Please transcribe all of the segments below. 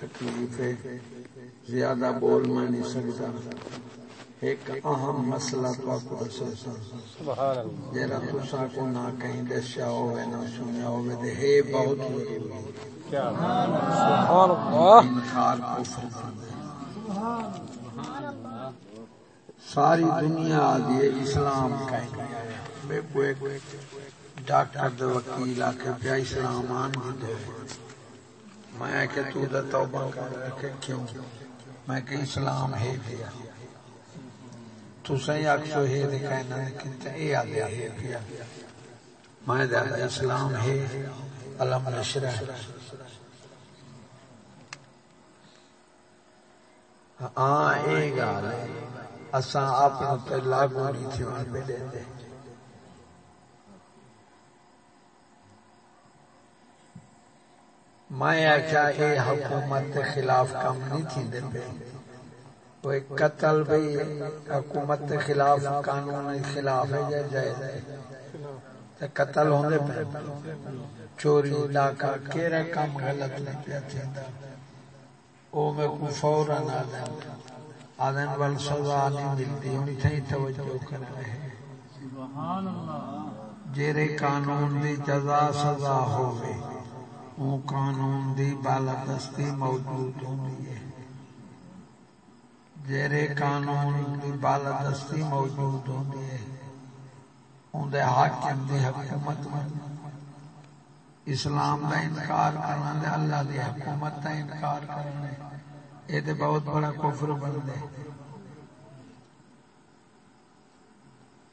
تکلیف زیادہ بول میں نہیں سکتا۔ ایک اہم مسئلہ تو آپ کو جرا تسا کو نہ کہیں دسیا ہوئے نہ سنیا ہوئے دے ہے بہت انکار کفر ساری دنیا دی اسلام کہیں ڈاکٹر دے وکیل آ کے پیا اسلام آن دے۔ میں کہ تو دا توبہ کر رکھے کیوں؟ میں کہ اسلام ہے پیا تو سہی اکسو ہے دے کہنا کہ اے آ دے ہے۔ پیا میں دا اسلام ہے۔ علم نشرہ ہاں اے گال اساں اپنے تے لاگو نہیں تھی وہاں پہ دے دے۔ میں آخیا اے حکومت کے خلاف کم نہیں تھی دے پہ وہ قتل بھی حکومت کے خلاف قانون کے خلاف ہے جائے جائے قتل ہونے پہ چوری ڈاکہ کیرا کام غلط نہیں پیا تھی او میں کو فوراً آدھن آدھن وال سزا نہیں ملتی ہونی تھی توجہ کر رہے جیرے قانون دی جزا سزا ہوئے وہ قانون دی بالادستی موجود ہوندی ہے۔ جیرے قانون دی بالادستی موجود ہوندی ہے۔ اندے حاکم دی حکومت۔ میں اسلام دا انکار کرنا دے، اللہ دی حکومت دا انکار کرنا یہ تے بہت بڑا کفر بن دے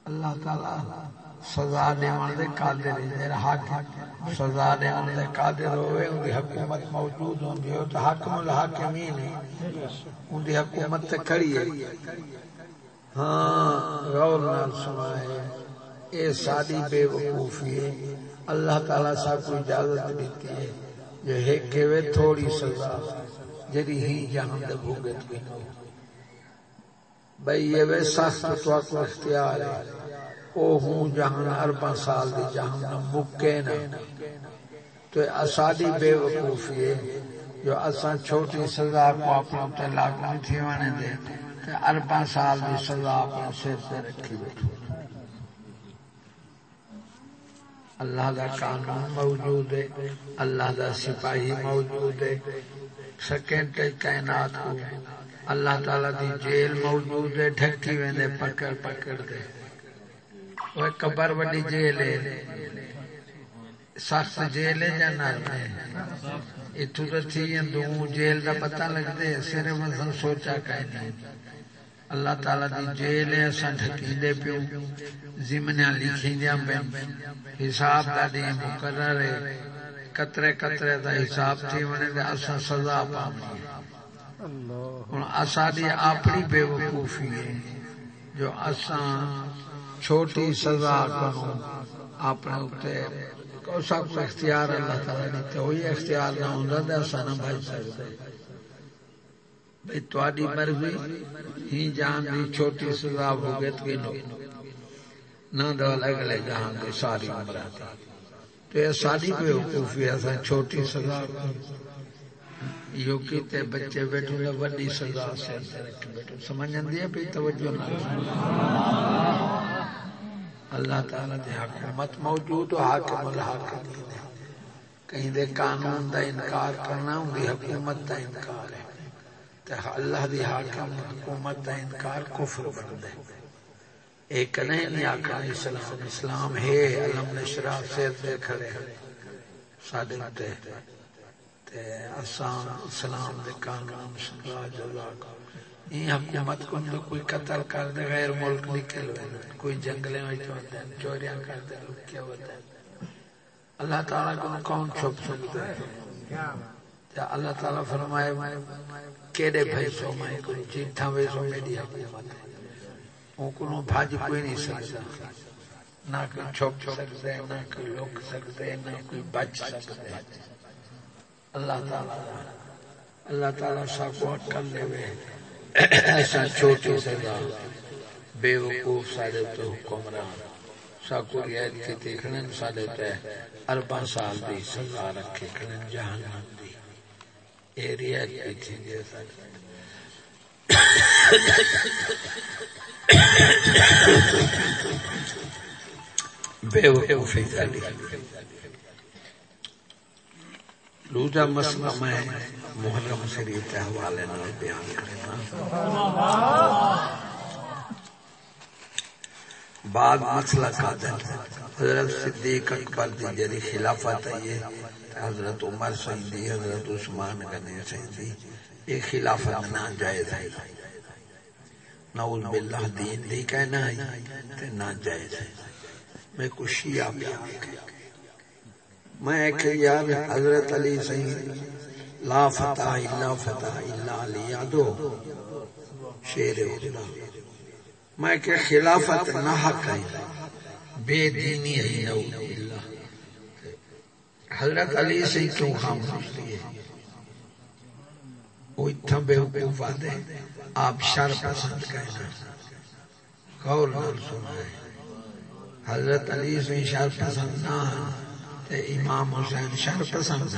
اللہ تعالی سزا دیوان دے قادر ہے حاکم سزا دیوان دے قادر ہوئے، ان دی حکومت موجود ہوں دی تو حاکم الحاکمین ہے ان دی حکومت تے کھڑی ہے۔ ہاں غور نال سنائے۔ اے ساری بے وقوفی ہے۔ اللہ تعالیٰ سب کو اجازت دیتی ہے۔ جو ہے کہ تھوڑی سزا۔ جری ہی جہاں دے بھوگت بھی بھئی یہ وہ سخت تو اختیار ہے۔ او ہوں جہاں اربا سال دی جہاں مکے نا۔ تو اسادی بے وقوفی ہے۔ جو اساں چھوٹی سزا کو اپنا تے لاگو تھی وانے دے تے اربا سال دی سزا اپنا سر تے رکھی بیٹھو۔ اللہ دا قانون موجود ہے، اللہ دا سپاہی موجود ہے۔ سیکنڈ کائنات کو اللہ تعالی دی جیل موجود ہے، ڈھکی ویندے، پکڑ پکڑ دے۔ وہ قبر وڈی جیل ہے سخت جیل ہے یا نہ اتو تو تھی دو جیل دا پتہ لگتے صرف اساں سوچا کہ اللہ تعالی دی جیل ہے اساں ڈھکیندے پیو زمنیاں لکھیندیاں پین حساب دا دی مقرر ہے قطرے قطرے دا حساب تھی ونے تے اساں سزا پاواں ہن اساں دی اپنی بے وقوفی ہے جو اساں چھوٹی سزا کروں اپنے اتنے سب کو اختیار اللہ تعالی نے تو ہوئی، اختیار نہ ہوندا تے اساں نہ بچ سکدے۔ بھئی تواڈی مرضی، ہی جان دی چھوٹی سزا بھگت کے نو نہ دو اگلے جہاں دی ساری عمر تو یہ ساری بے وقوفی ہے چھوٹی سزا۔ یو کیتے بچے بیٹھو نے وڈی سزا سے بیٹھو۔ سمجھن دیا پہ توجہ نہ اللہ تعالی دی حکومت موجود و حاکم الحاکمین ہے۔ کہیں دے قانون دا انکار کرنا، ان دی حکومت دا انکار ہے۔ تے اللہ دی حاکم، حکومت دا انکار کفر بن دے ایک نہیں نہیں آکھا، اسلام اسلام ہے، علم نشرا سیر دے کھڑے۔ سادے تے تے اسلام دے قانون سنگا جزا یہ حکومت کو تو کوئی قتل کر دے غیر ملک نکل کوئی جنگلے میں چوریاں کر دے لوگ کیا ہوتا ہے؟ اللہ تعالیٰ کو کون چھپ سکتا ہے اللہ تعالیٰ فرمائے، کیڑے بھائی سو میں کوئی جیتھا وے سو میری حکومت ہے؟ ان کو بھاج کوئی نہیں سکتا۔ نہ کوئی چھپ سکتے نہ کوئی لوک سکتے نہ کوئی بچ سکتے اللہ تعالیٰ اللہ تعالیٰ سب کو اٹکل دے ہوئے ایسا چھوٹی سزا بے وقوف سارے تو حکمران ساکو رعایت کے دیکھنے سارے تے اربع سال دی سزا رکھے، کھڑے جہنم دی۔ ایریا تھی جیسا بے وقوفی کری دوسرا مسئلہ میں محرم شریف کے حوالے نال بیان کرنا۔ بعد مسئلہ کا دن حضرت صدیق اکبر دی جری خلافت ہے حضرت عمر سیدی حضرت عثمان غنی سیدی یہ خلافت نہ جائز ہے۔ نعوذ باللہ دین دی کہنا ہے تے نہ جائز ہے۔ میں کچھ شیعہ بیان میں کہ یار حضرت علی سید لا فتح الا فتح، الا علی، یادو؟ شیر خدا۔ میں کہ خلافت نہ حق ہے، بے دینی ہے نعوذ باللہ۔ حضرت علی سے کیوں خاموش دیے وہ اتنا بے حقوق دے آپ شر پسند کہنا قول نہ سنا ہے حضرت علی سے شر پسند نہ تے امام حسین شر پسند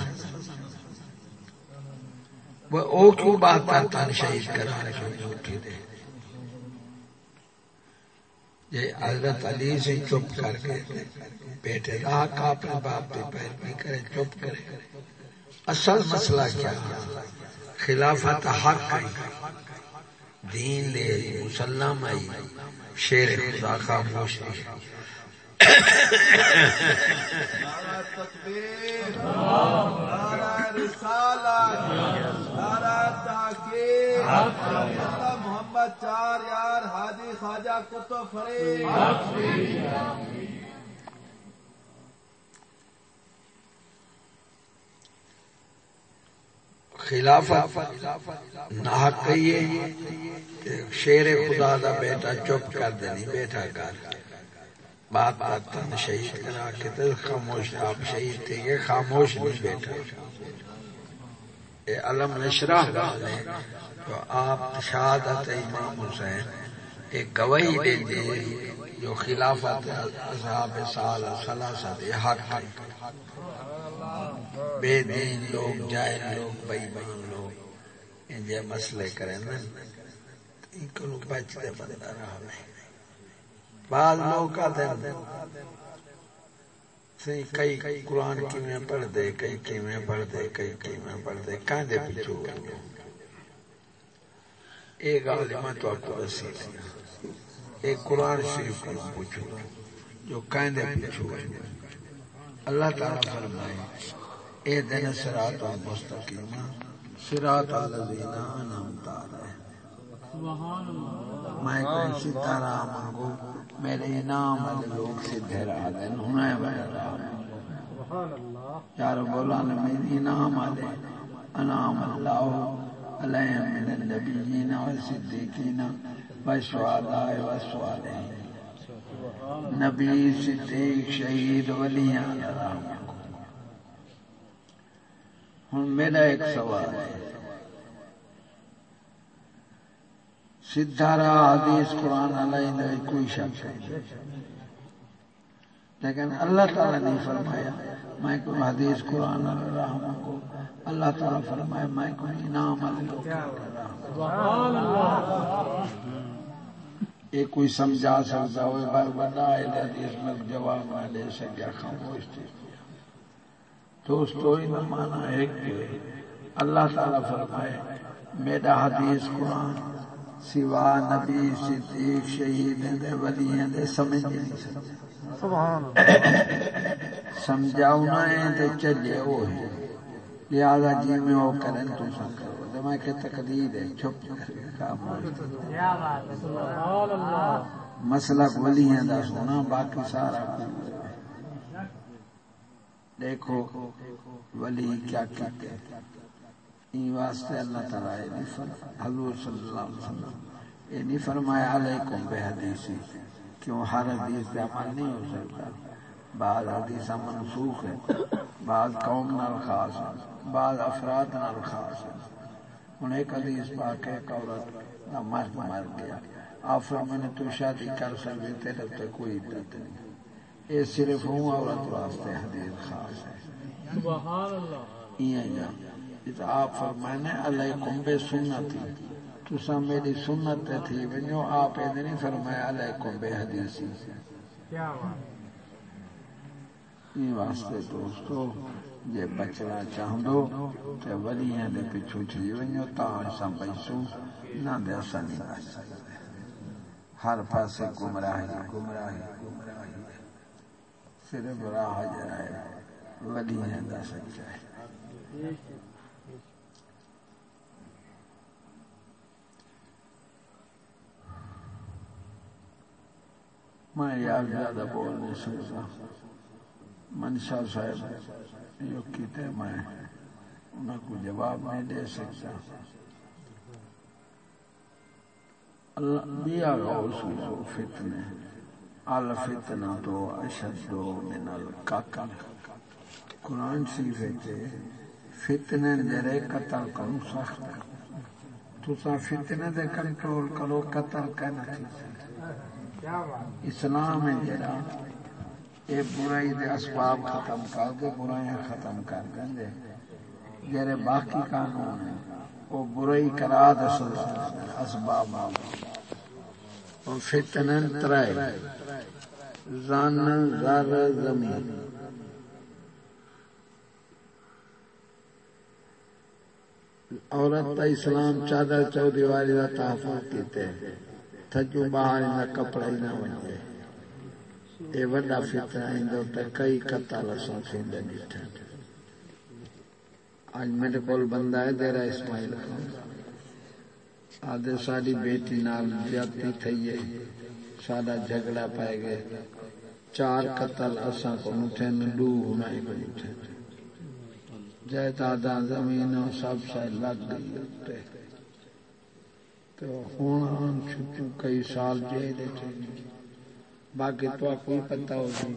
وہ او کیوں بات کرتا شہید کرا رہے دے۔ یہ حضرت علی سے چپ کر کے بیٹے راہ کا اپنے باپ پہ پیر بھی کرے، چپ کرے۔ اصل مسئلہ کیا؟ خلافت حق ہے۔ دین لے مسلم آئی شیر خدا خاموش ہے۔ محمد چار یار حاجی خواجہ کتب فرید خلافت نہ کہیے شیر خدا دا بیٹا چپ کر دینی، بیٹا کر۔ بات بات تن شہید کرا کے تو خاموش آپ شہید تھے یہ خاموش نہیں بیٹا یہ علم نشرہ والے تو آپ شہادت امام حسین ایک گواہی دے دے جو خلافت اصحاب سال سلاست حق بے دین لوگ جائل لوگ، بے بین لوگ۔ ان جے مسئلے کریں نا۔ ان کو بچتے بندہ رہا میں بعض لوگ کہتے سی کئی قرآن کی جی میں پڑھ دے کئی کی میں پڑھ دے کئی کی میں پڑھ دے کہاں دے پیچھو ایک عالمہ تو آپ کو رسید ایک قرآن شریف کو پوچھو جو کہیں دے پیچھو اللہ تعالیٰ فرمائے، اے دن سرات المستقیم سرات الذین انعمت علیہم۔ میں کوئی اسی طرح مانگو میرے انعام والے لوگ سے دھرا دین ہونا ہے یار بولا نے میری انعام والے، انعام اللہ علیہ من النبیین والصدیقین والشہداء والصالحین نبی، صدیق، شہید ولیاں ہوں میرا ایک سوال ہے۔ سدھارا حدیث قرآن علیہ کوئی شک نہیں۔ لیکن اللہ تعالیٰ نے فرمایا، میں کوئی حدیث قرآن رحم کو اللہ تعالیٰ فرمایا، میں کوئی انعام یہ کوئی سمجھا سکتا ہوئے بار بڑا حدیث میں جواب میں دے سکیا خاموش تھی۔ دوستو میں مانا ہے کہ اللہ تعالیٰ فرمائے، میرا حدیث قرآن سوا نبی، صدیق، شہید، دے ولی، دے سمجھ نہیں سکتے۔ سبحان سمجھاؤنا ہے تے چلے وہ ہے۔ لہذا جی میں وہ کریں تو سا کرو۔ تو میں کہ تقدیر ہے، چھپ کر کام کیا بات ہے سبحان مسئلہ ولی ہیں دا سونا، باقی سارا دیکھو، ولی کیا کہتے ہیں؟ این واسطے اللہ تعالیٰ یہ حضور صلی اللہ علیہ وسلم یہ نہیں فرمایا علیکم بے حدیثی کیوں ہر حدیث پہ عمل نہیں ہو سکتا؟ بعض حدیث منسوخ ہے بعض قوم نال خاص ہے بعض افراد نال خاص ہے ان ایک حدیث پاک ایک عورت نہ مرد مر گیا۔ آپ میں نے تو شادی کر سکتے تیرے تو کوئی عدت نہیں۔ یہ صرف ہوں عورت واسطے حدیث خاص ہے۔ سبحان اللہ۔ یہ آپ فرمائنے علیکم بے سنتی۔ تسا میری سنت تھی ونجو آپ یہ نہیں فرمایا علیکم بے حدیثی۔ کیا واسطے دوستو جے بچنا چاہندو تے ولیاں دے پچھو چلی ونجو تا اساں پیسو نہ دے اساں نہیں بچ سکتے ہر پاسے گمراہی گمراہی گمراہی صرف راہ جائے ولیاں دا سچا میں یار زیادہ بول نہیں سکتا۔ منشا صاحب جو کیتے میں انہیں کو جواب نہیں دے سکتا۔ اللہ، دیا غوث و فتنے الفتنہ تو اشد من القتل۔ قرآن شریف ہے، فتنے جرے قتل کرو سخت۔ تو سا فتنے دے کنٹرول کرو، قتل کہنا چاہیے اسلام ہے جڑا، یہ برائی دے اسباب ختم کر دے، برائیاں ختم کر دیں جڑے باقی قانون ہیں، وہ برائی کرا دے سزا اسباب۔ اور فتنن ترائے زن زر زمین۔ عورت تا اسلام چادر چودیواری دا تحفظ کیتے۔ ہیں تھجو باہر نہ کپڑا ہی نہ ونجے اے وڈا فتنہ ایندو تے کئی قتل اساں تھیندے ڈٹھے آج میرے کول بندہ ہے دیرا اسماعیل خان آدھے ساری بیٹی نال زیادتی تھی ہے سارا جھگڑا پائے گئے چار قتل اساں کو نٹھے نڈو ہنائی کو نٹھے جائیداداں زمینوں سب سے لگ گئی ہوتے تو ہوں کئی سال جیل باقی تو کوئی پتہ ہوگی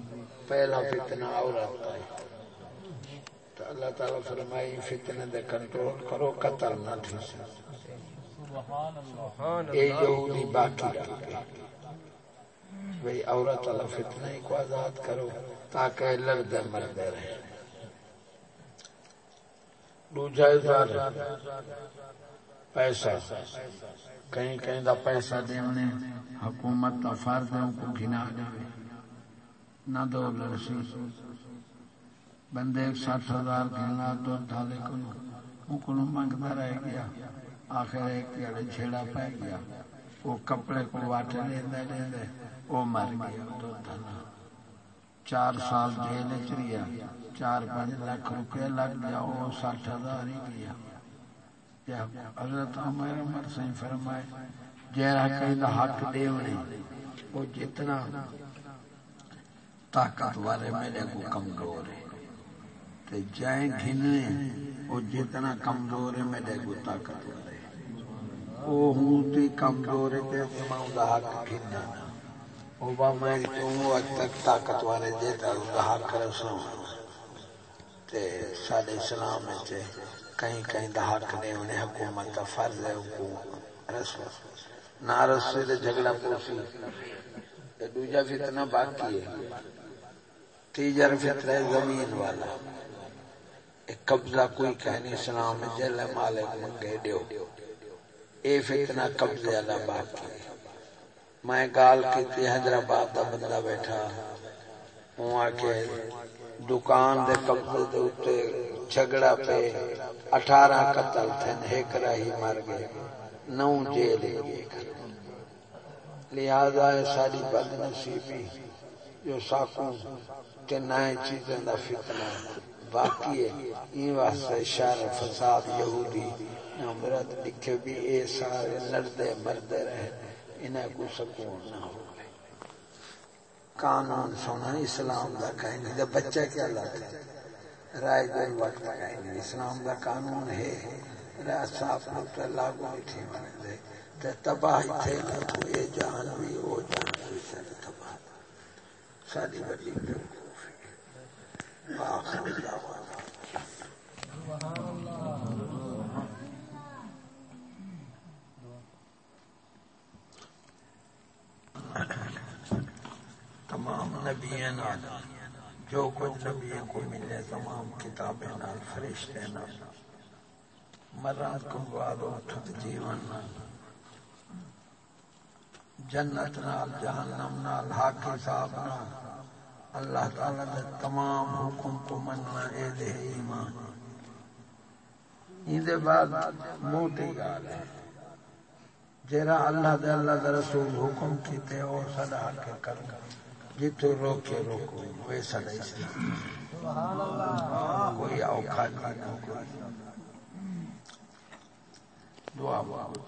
پہلا فتنہ اور آتا ہے تو اللہ تعالیٰ فرمائی فتنہ دے کنٹرول کرو قتل نہ تھی اے یہودی باقی بھئی عورت اللہ فتنہ ہی کو آزاد کرو تاکہ لردے مردے رہے دوجہ پیسہ کہیں کہیں دا پیسہ دیونے حکومت دا فرض ہے ان کو گھنا جائے نہ دو لرسی بندے ایک ساٹھ ہزار گھنا دو ڈھالے کنو ان کو منگتا رہ گیا۔ آخر ایک کیڑے چھیڑا پہ گیا۔ وہ کپڑے کو واٹے دے دے دے دے وہ مر گیا دو ڈھالا چار سال جیل چریا چار پانچ لاکھ روپے لگ گیا۔ وہ ساٹھ ہزار ہی گیا۔ حضرت عمر عمر سے فرمائے جہرا کہیں دا حق دیونے وہ جتنا طاقت والے میرے کو کمزور ہے تے جائیں گھنے، وہ جتنا کمزور ہے میرے کو طاقت والے وہ ہوں تی کمزور ہے تے امام دا حق گھنا وہ با میں تو اج تک طاقت والے جیتا دا حق رسوں تے سارے اسلام میں کہیں کہیں دا حق نے انہیں حکومت کا فرض ہے حکومت رسو نہ رسو دے جھگڑا پوسی دوجا فتنہ باقی ہے۔ تیجر فتنہ زمین والا۔ ایک قبضہ کوئی کہنی اسلام میں جل مالک منگے دیو۔ اے فتنہ قبضے والا باقی ہے۔ میں گال کی تھی حیدرآباد دا بندہ بیٹھا۔ ہوں آ کے دکان دے قبضے دے اوتے جھگڑا پہ اٹھارہ قتل تھے، ایک راہی مر گئے، نو جیل لہذا ہے ساری بد نصیبی، جو ساکوں تے نئے چیزیں دا فتنہ باقی ہے، این واسطے شر فساد، یہودی نمرت لکھے بھی اے سارے لڑدے مردے رہے، انہیں کو سکون نہ ہو۔ قانون سونا اسلام دا کہیں گے، بچہ کیا لاتا ہے؟ رائے دل وقت کہیں اسلام دا قانون ہے۔ رائے صاف لوگ لاگو اٹھی مانے دے تے تباہی تھے نہ تو یہ جان بھی وہ جان بھی تے تباہ۔ ساری بڑی بیوقوف ہے۔ آخر اللہ دعوانا۔ تمام نبیین نبی جو کچھ نبی کو ملے، تمام کتابیں نال فرشتے نال مرن کو بعد اٹھت جیون جنت نال، جہنم نال حاکی صاحب نال۔ اللہ تعالی دے تمام حکم کو مننا، اے دے ایمان۔ این دے بعد موٹی گال ہے۔ جیرا اللہ دے اللہ دے رسول حکم کیتے، اور صدا کے کرنا۔ جتو روکے روکو ویسا نہیں اسلام کوئی اوکھا نہیں۔ کوئی دعا بابا